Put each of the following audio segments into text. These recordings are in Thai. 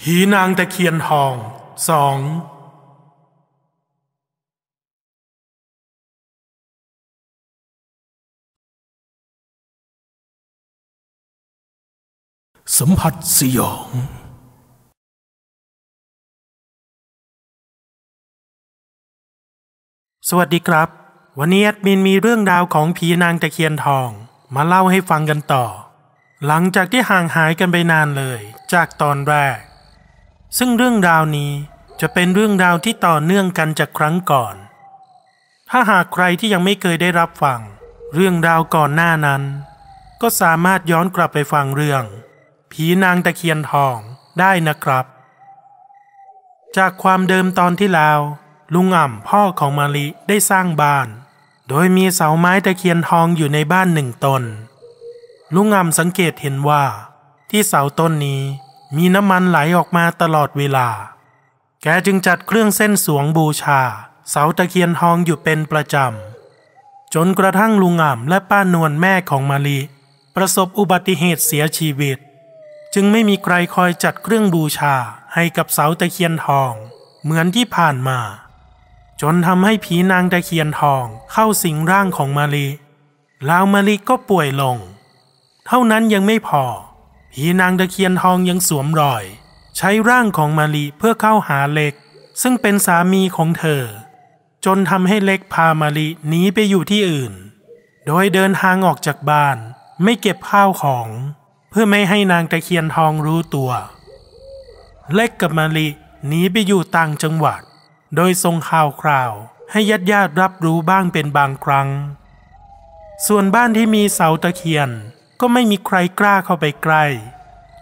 ผีนางตะเคียนทองสองสัมผัสสยอง สวัสดีครับ วันนี้แอดมินมีเรื่องราวของผีนางตะเคียนทอง มาเล่าให้ฟังกันต่อ หลังจากที่ห่างหายกันไปนานเลย จากตอนแรก ซึ่งเรื่องราวนี้จะเป็นเรื่องราวที่ต่อเนื่องกันจากครั้งก่อน ถ้าหากใครที่ยังไม่เคยได้รับฟัง เรื่องราวก่อนหน้านั้น ก็สามารถย้อนกลับไปฟังเรื่อง ผีนางตะเคียนทองได้นะครับ จากความเดิมตอนที่แล้ว ลุงอ่ำพ่อของมาลิได้สร้างบ้าน โดยมีเสาไม้ตะเคียนทองอยู่ในบ้านหนึ่งตน ลุงอ่ำสังเกตเห็นว่า ที่เสาต้นนี้ มีน้ำมันไหลออกมาตลอดเวลา แกจึงจัดเครื่องเส้นสวงบูชา เสาตะเคียนทองอยู่เป็นประจำ จนกระทั่งลุงอ่ำและป้านวลแม่ของมาลี ประสบอุบัติเหตุเสียชีวิต จึงไม่มีใครคอยจัดเครื่องบูชาให้กับเสาตะเคียนทอง เหมือนที่ผ่านมา จนทำให้ผีนางตะเคียนทองเข้าสิงร่างของมาลีแล้วมาลีก็ป่วยลง เท่านั้นยังไม่พอ ผีนางตะเคียนทองยังสวมรอย ใช้ร่างของมาลีเพื่อเข้าหาเล็ก ซึ่งเป็นสามีของเธอ จนทำให้เล็กพามาลีหนีไปอยู่ที่อื่น โดยเดินทางออกจากบ้านไม่เก็บข้าวของ เพื่อไม่ให้นางตะเคียนทองรู้ตัว เล็กกับมาลีหนีไปอยู่ต่างจังหวัด โดยส่งข่าวคราวให้ญาติญาติรับรู้บ้างเป็นบางครั้ง ส่วนบ้านที่มีเสาตะเคียน ก็ไม่มีใครกล้าเข้าไปใกล้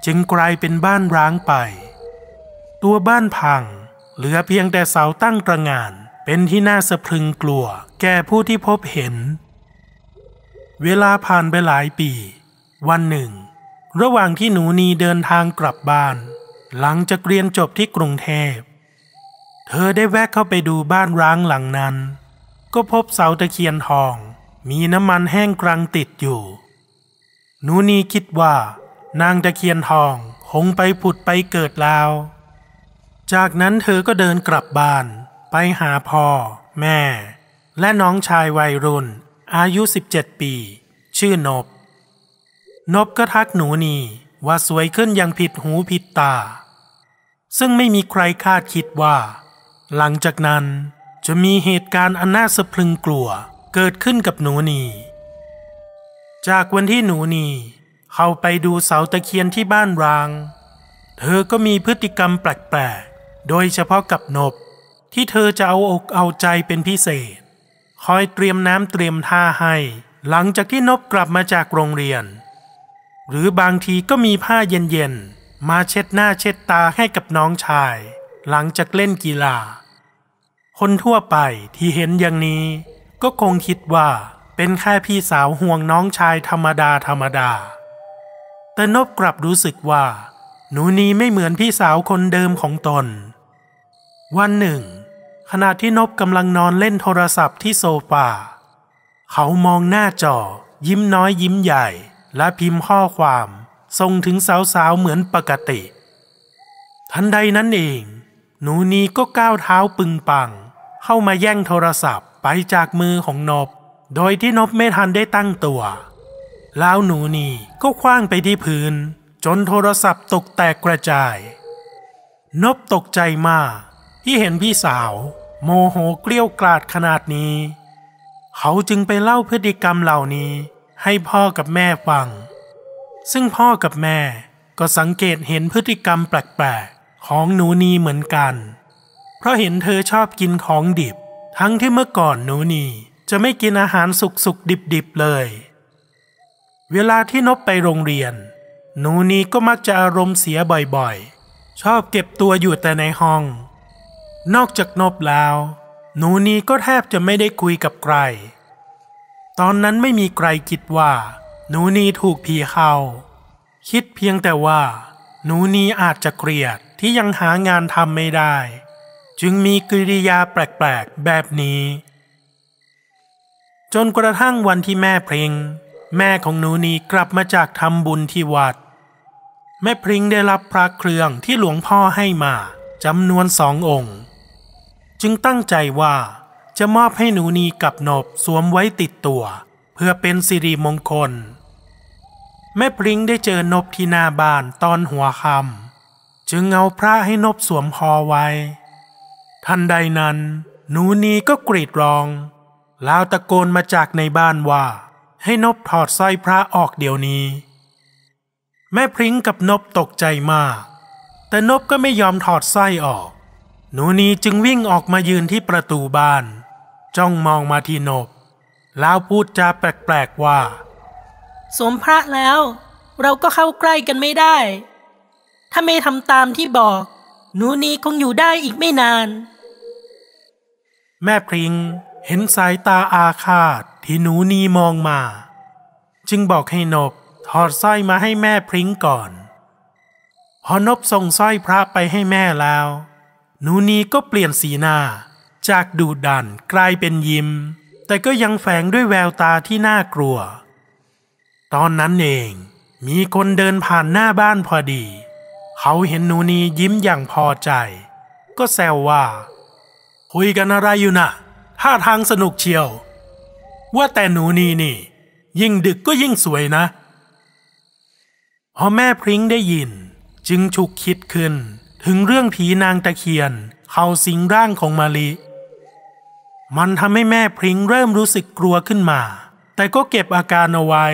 จึงกลายเป็นบ้านร้างไป ตัวบ้านพัง เหลือเพียงแต่เสาตั้งตระงานเป็นที่น่าสะพรึงกลัว แก่ผู้ที่พบเห็น เวลาผ่านไปหลายปี วันหนึ่ง ระหว่างที่หนูนีเดินทางกลับบ้าน หลังจากเรียนจบที่กรุงเทพ เธอได้แวะเข้าไปดูบ้านร้างหลังนั้น ก็พบเสาตะเคียนทอง มีน้ำมันแห้งกรังติดอยู่ หนูนีคิดว่า นางตะเคียนทองคงไปผุดไปเกิดแล้ว จากนั้นเธอก็เดินกลับบ้าน ไปหาพ่อ แม่ และน้องชายวัยรุ่น อายุ 17 ปี ชื่อนบ นบก็ทักหนูนีว่าสวยขึ้นอย่างผิดหูผิดตา ซึ่งไม่มีใครคาดคิดว่า หลังจากนั้นจะมีเหตุการณ์อันน่าสะพรึงกลัวเกิดขึ้นกับหนูนี จากวันที่หนูนีเข้าไปดูเสาตะเคียนที่บ้านร้าง เธอก็มีพฤติกรรมแปลกๆ โดยเฉพาะกับนบ ที่เธอจะเอาอกเอาใจเป็นพิเศษ คอยเตรียมน้ำเตรียมท่าให้ หลังจากที่นบกลับมาจากโรงเรียน หรือบางทีก็มีผ้าเย็นๆ มาเช็ดหน้าเช็ดตาให้กับน้องชาย หลังจากเล่นกีฬา คนทั่วไปที่เห็นอย่างนี้ก็คงคิดว่า เป็นแค่พี่สาวห่วงน้องชายธรรมดาธรรมดา แต่นบกลับรู้สึกว่า หนูนีไม่เหมือนพี่สาวคนเดิมของตน วันหนึ่ง ขณะที่นบกำลังนอนเล่นโทรศัพท์ที่โซฟาเขามองหน้าจอ ยิ้มน้อยยิ้มใหญ่ และพิมพ์ข้อความส่งถึงสาวๆเหมือนปกติ ทันใดนั้นเอง หนูนีก็ก้าวเท้าปึงปัง เข้ามาแย่งโทรศัพท์ไปจากมือของนบ โดยที่นบไม่ทันได้ตั้งตัว แล้วหนูนีก็คว้างไปที่พื้น จนโทรศัพท์ตกแตกกระจาย นบตกใจมาก ที่เห็นพี่สาว โมโหเกลี้ยวกราดขนาดนี้ เขาจึงไปเล่าพฤติกรรมเหล่านี้ ให้พ่อกับแม่ฟัง ซึ่งพ่อกับแม่ก็สังเกตเห็นพฤติกรรมแปลกๆ ของหนูนีเหมือนกัน เพราะเห็นเธอชอบกินของดิบ ทั้งที่เมื่อก่อนหนูนี จะไม่กินอาหารสุกๆดิบๆเลย เวลาที่นบไปโรงเรียน หนูนีก็มักจะอารมณ์เสียบ่อยๆ ชอบเก็บตัวอยู่แต่ในห้อง นอกจากนบแล้ว หนูนีก็แทบจะไม่ได้คุยกับใคร ตอนนั้นไม่มีใครคิดว่า หนูนีถูกผีเข้า คิดเพียงแต่ว่า หนูนีอาจจะเกลียดที่ยังหางานทำไม่ได้ จึงมีกิริยาแปลกๆแบบนี้ จนกระทั่งวันที่แม่เพลงแม่ของหนูนีกลับมาจากทำบุญที่วัด แม่พริงได้รับพระเครื่องที่หลวงพ่อให้มาจำนวนสององค์ จึงตั้งใจว่าจะมอบให้หนูนีกับนบสวมไว้ติดตัว เพื่อเป็นสิริมงคล แม่พริงได้เจอนบที่หน้าบ้านตอนหัวค่ำจึงเอาพระให้นบสวมคอไว้ ทันใดนั้น หนูนีก็กรีดร้อง แล้วตะโกนมาจากในบ้านว่า ให้นบถอดสร้อยพระออกเดี๋ยวนี้ แม่พริ้งกับนบตกใจมาก แต่นบก็ไม่ยอมถอดสร้อยออก หนูนีจึงวิ่งออกมายืนที่ประตูบ้าน จ้องมองมาที่นบ แล้วพูดจาแปลกๆว่าสวมพระแล้ว เราก็เข้าใกล้กันไม่ได้ ถ้าไม่ทำตามที่บอก หนูนีคงอยู่ได้อีกไม่นาน แม่พริง เห็นสายตาอาฆาตที่หนูนีมองมา จึงบอกให้นบถอดสร้อยมาให้แม่พริ้งก่อน พอนบส่งสร้อยพระไปให้แม่แล้ว หนูนีก็เปลี่ยนสีหน้า จากดูดันกลายเป็นยิ้ม แต่ก็ยังแฝงด้วยแววตาที่น่ากลัว ตอนนั้นเองมีคนเดินผ่านหน้าบ้านพอดี เขาเห็นหนูนียิ้มอย่างพอใจ ก็แซวว่า คุยกันอะไรอยู่น่ะ ท่าทางสนุกเชียว ว่าแต่หนูนีนี่ ยิ่งดึกก็ยิ่งสวยนะ พอแม่พริ้งได้ยิน จึงฉุกคิดขึ้น ถึงเรื่องผีนางตะเคียน เข้าสิงร่างของมาลิมันทำให้แม่พริ้งเริ่มรู้สึกกลัวขึ้นมา แต่ก็เก็บอาการเอาไว้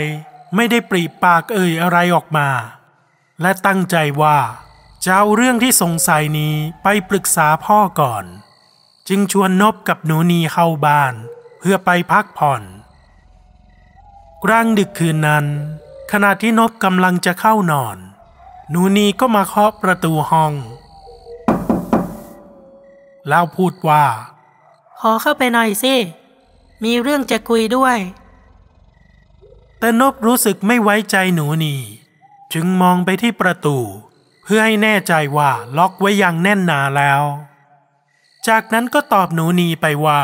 ไม่ได้ปรีปากเอ่ยอะไรออกมา และตั้งใจว่าจะเอาเรื่องที่สงสัยนี้ไปปรึกษาพ่อก่อน จึงชวนนบกับหนูนีเข้าบ้าน เพื่อไปพักผ่อน กลางดึกคืนนั้น ขณะที่นบกำลังจะเข้านอน หนูนีก็มาเคาะประตูห้อง แล้วพูดว่า ขอเข้าไปหน่อยสิ มีเรื่องจะคุยด้วย แต่นบรู้สึกไม่ไว้ใจหนูนีจึงมองไปที่ประตู เพื่อให้แน่ใจว่าล็อกไว้อย่างแน่นหนาแล้ว จากนั้นก็ตอบหนูนีไปว่า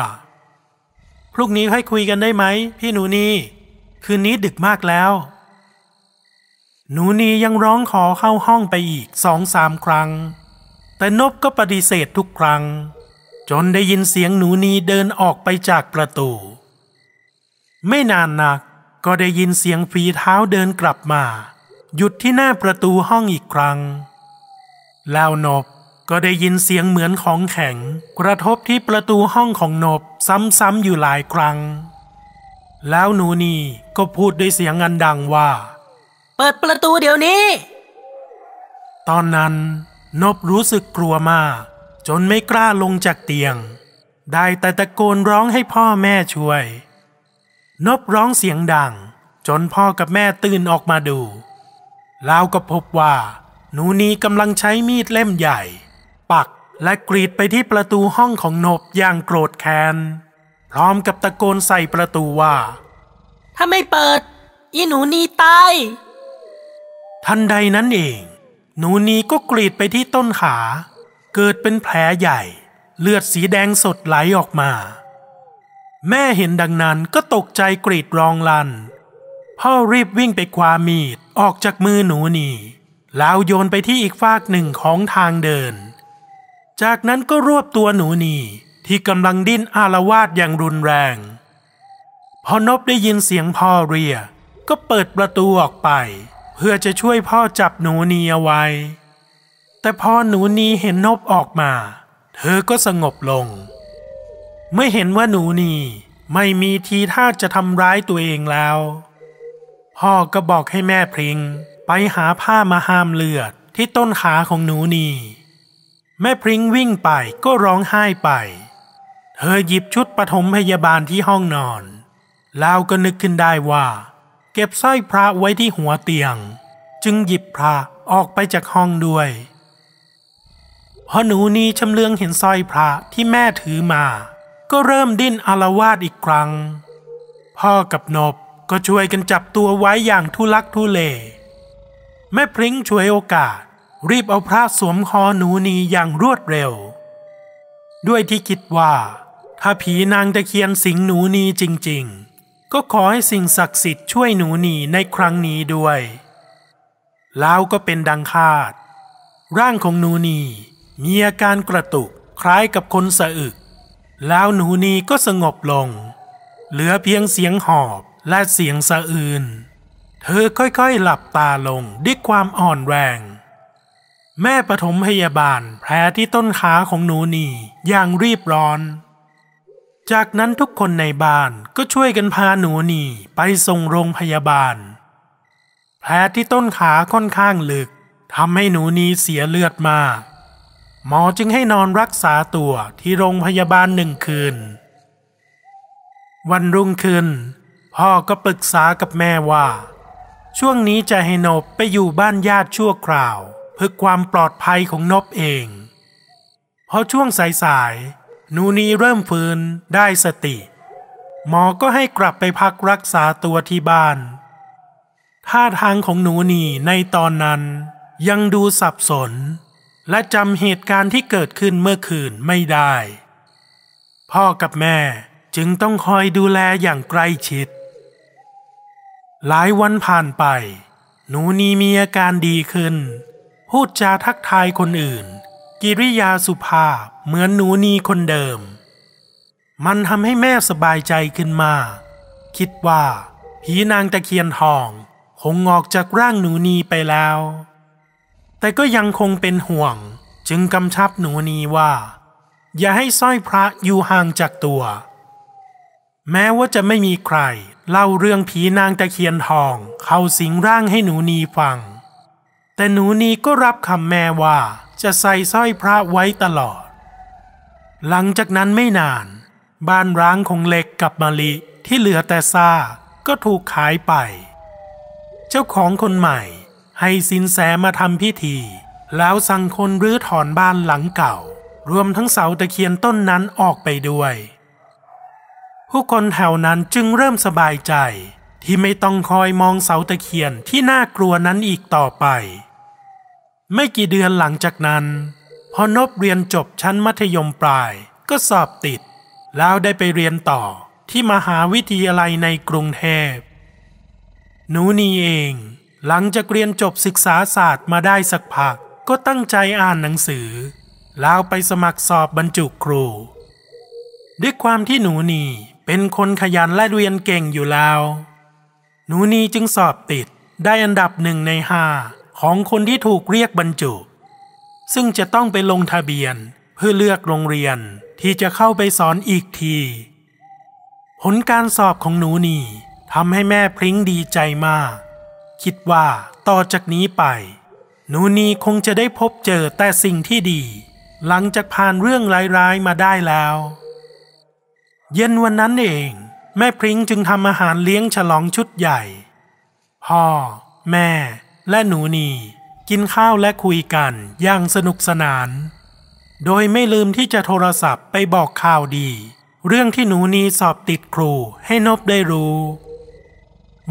พรุ่งนี้ค่อยคุยกันได้ไหม พี่หนูนี คืนนี้ดึกมากแล้ว หนูนียังร้องขอเข้าห้องไปอีกสองสามครั้ง แต่นบก็ปฏิเสธทุกครั้ง จนได้ยินเสียงหนูนีเดินออกไปจากประตู ไม่นานนักก็ได้ยินเสียงฝีเท้าเดินกลับมา หยุดที่หน้าประตูห้องอีกครั้ง แล้วนบ ก็ได้ยินเสียงเหมือนของแข็ง กระทบที่ประตูห้องของนบซ้ำๆอยู่หลายครั้ง แล้วหนูนีก็พูดด้วยเสียงอันดังว่า เปิดประตูเดี๋ยวนี้ ตอนนั้นนบรู้สึกกลัวมาก จนไม่กล้าลงจากเตียง ได้แต่ตะโกนร้องให้พ่อแม่ช่วย นบร้องเสียงดัง จนพ่อกับแม่ตื่นออกมาดู แล้วก็พบว่า หนูนีกำลังใช้มีดเล่มใหญ่ ปักและกรีดไปที่ประตูห้องของนบอย่างโกรธแค้น พร้อมกับตะโกนใส่ประตูว่า ถ้าไม่เปิด อีหนูนีตาย ทันใดนั้นเอง หนูนีก็กรีดไปที่ต้นขา เกิดเป็นแผลใหญ่ เลือดสีแดงสดไหลออกมา แม่เห็นดังนั้นก็ตกใจกรีดร้องลัน พ่อรีบวิ่งไปคว้ามีดออกจากมือหนูนีแล้วโยนไปที่อีกฟากหนึ่งของทางเดิน จากนั้นก็รวบตัวหนูนีที่กำลังดิ้นอาละวาดอย่างรุนแรง พอนบได้ยินเสียงพ่อเรียกก็เปิดประตูออกไป เพื่อจะช่วยพ่อจับหนูนีเอาไว้ แต่พอหนูนีเห็นนบออกมา เธอก็สงบลง เมื่อเห็นว่าหนูนีไม่มีทีท่าจะทำร้ายตัวเองแล้ว พ่อก็บอกให้แม่พริง ไปหาผ้ามาห้ามเลือดที่ต้นขาของหนูนี แม่พริ้งวิ่งไปก็ร้องไห้ไป เธอหยิบชุดปฐมพยาบาลที่ห้องนอน แล้วก็นึกขึ้นได้ว่า เก็บสร้อยพระไว้ที่หัวเตียง จึงหยิบพระออกไปจากห้องด้วยพอหนูนีชำเลืองเห็นสร้อยพระที่แม่ถือมา ก็เริ่มดิ้นอารวาสอีกครั้ง พ่อกับนบก็ช่วยกันจับตัวไว้อย่างทุลักทุเล แม่พริ้งช่วยโอกาส รีบเอาพระสวมคอหนูนีอย่างรวดเร็ว ด้วยที่คิดว่า ถ้าผีนางตะเคียนสิงหนูนีจริง ๆ ก็ขอให้สิ่งศักดิ์สิทธิ์ช่วยหนูนีในครั้งนี้ด้วย แล้วก็เป็นดังคาด ร่างของหนูนีมีอาการกระตุกคล้ายกับคนสะอึก แล้วหนูนีก็สงบลง เหลือเพียงเสียงหอบและเสียงสะอื่น เธอค่อยๆหลับตาลงด้วยความอ่อนแรง แม่ปฐมพยาบาลแผลที่ต้นขาของหนูนีอย่างรีบร้อน จากนั้นทุกคนในบ้านก็ช่วยกันพาหนูนีไปส่งโรงพยาบาล แผลที่ต้นขาค่อนข้างลึกทำให้หนูนีเสียเลือดมาก หมอจึงให้นอนรักษาตัวที่โรงพยาบาลหนึ่งคืน วันรุ่งขึ้น พ่อก็ปรึกษากับแม่ว่า ช่วงนี้จะให้นบไปอยู่บ้านญาติชั่วคราว เพื่อความปลอดภัยของนบเองพอช่วงสายๆหนูนีเริ่มฟื้นได้สติ หมอก็ให้กลับไปพักรักษาตัวที่บ้าน ท่าทางของหนูนีในตอนนั้นยังดูสับสน และจำเหตุการณ์ที่เกิดขึ้นเมื่อคืนไม่ได้ พ่อกับแม่จึงต้องคอยดูแลอย่างใกล้ชิด หลายวันผ่านไป หนูนีมีอาการดีขึ้น พูดจาทักทายคนอื่น กิริยาสุภาพเหมือนหนูนีคนเดิม มันทำให้แม่สบายใจขึ้นมา คิดว่า ผีนางตะเคียนทองคงออกจากร่างหนูนีไปแล้ว แต่ก็ยังคงเป็นห่วงจึงกำชับหนูนีว่า อย่าให้สร้อยพระอยู่ห่างจากตัว แม้ว่าจะไม่มีใคร เล่าเรื่องผีนางตะเคียนทองเข้าสิงร่างให้หนูนีฟัง แต่หนูนีก็รับคำแม่ว่าจะใส่สร้อยพระไว้ตลอด หลังจากนั้นไม่นาน บ้านร้างของเล็กกับมาลิที่เหลือแต่ซาก็ถูกขายไป เจ้าของคนใหม่ให้สินแสมาทำพิธี แล้วสั่งคนรื้อถอนบ้านหลังเก่า รวมทั้งเสาตะเคียนต้นนั้นออกไปด้วย ผู้คนแถวนั้นจึงเริ่มสบายใจที่ไม่ต้องคอยมองเสาตะเคียนที่น่ากลัวนั้นอีกต่อไป ไม่กี่เดือนหลังจากนั้น พอนบเรียนจบชั้นมัธยมปลายก็สอบติด แล้วได้ไปเรียนต่อที่มหาวิทยาลัยในกรุงเทพหนูนีเอง หลังจากเรียนจบศึกษาศาสตร์มาได้สักพัก ก็ตั้งใจอ่านหนังสือ แล้วไปสมัครสอบบรรจุครู ด้วยความที่หนูนีเป็นคนขยันและเรียนเก่งอยู่แล้ว หนูนีจึงสอบติดได้อันดับหนึ่งในห้า ของคนที่ถูกเรียกบรรจุ ซึ่งจะต้องไปลงทะเบียนเพื่อเลือกโรงเรียนที่จะเข้าไปสอนอีกที ผลการสอบของหนูนีทำให้แม่พริ้งดีใจมาก คิดว่าต่อจากนี้ไป หนูนีคงจะได้พบเจอแต่สิ่งที่ดี หลังจากผ่านเรื่องร้ายๆมาได้แล้ว เย็นวันนั้นเอง แม่พริ้งจึงทำอาหารเลี้ยงฉลองชุดใหญ่ พ่อ แม่ และหนูนีกินข้าวและคุยกันอย่างสนุกสนาน โดยไม่ลืมที่จะโทรศัพท์ไปบอกข่าวดี เรื่องที่หนูนีสอบติดครูให้นบได้รู้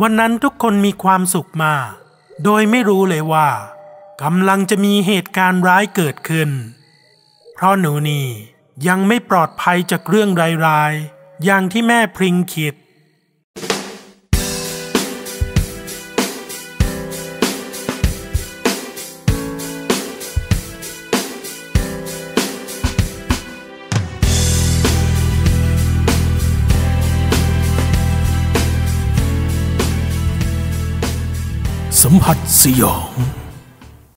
วันนั้นทุกคนมีความสุขมาก โดยไม่รู้เลยว่ากำลังจะมีเหตุการณ์ร้ายเกิดขึ้น เพราะหนูนียังไม่ปลอดภัยจากเรื่องร้ายๆอย่างที่แม่พริงคิด See.